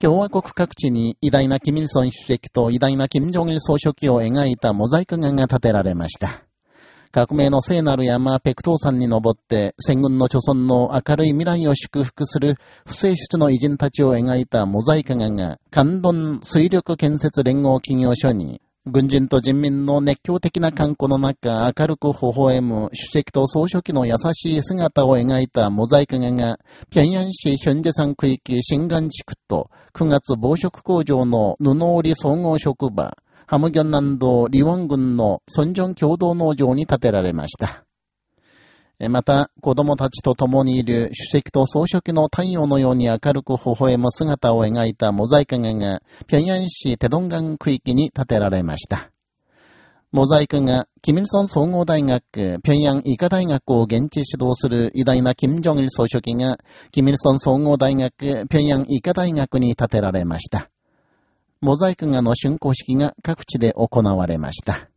共和国各地に偉大なキミルソン主席と偉大なキム・ジョン総書記を描いたモザイク画が建てられました。革命の聖なる山、ペクトー山に登って、戦軍の著村の明るい未来を祝福する不正室の偉人たちを描いたモザイク画が、関東水力建設連合企業所に、軍人と人民の熱狂的な観光の中、明るく微笑む主席と総書記の優しい姿を描いたモザイク画が、平安市ヒョンジェ山区域新岩地区と9月防食工場の布織総合職場、ハムギョン南道リウォン郡の村上共同農場に建てられました。また、子供たちと共にいる主席と総書記の太陽のように明るく微笑む姿を描いたモザイク画が、平壌市テドンガン区域に建てられました。モザイクが、キミルソン総合大学、平壌医科大学を現地指導する偉大なキム・ジョン総書記が、キミルソン総合大学、平壌医科大学に建てられました。モザイク画の竣工式が各地で行われました。